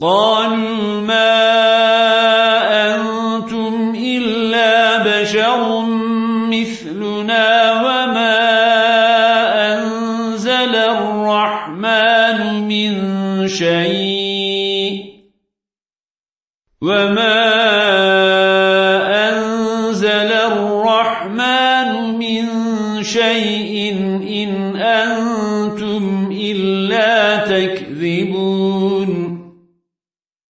قالوا ما أنتم إلا بشر مثلنا وما أنزل الرحمن من شيء وما أنزل الرحمن من شيء إن أنتم إلا تكذبون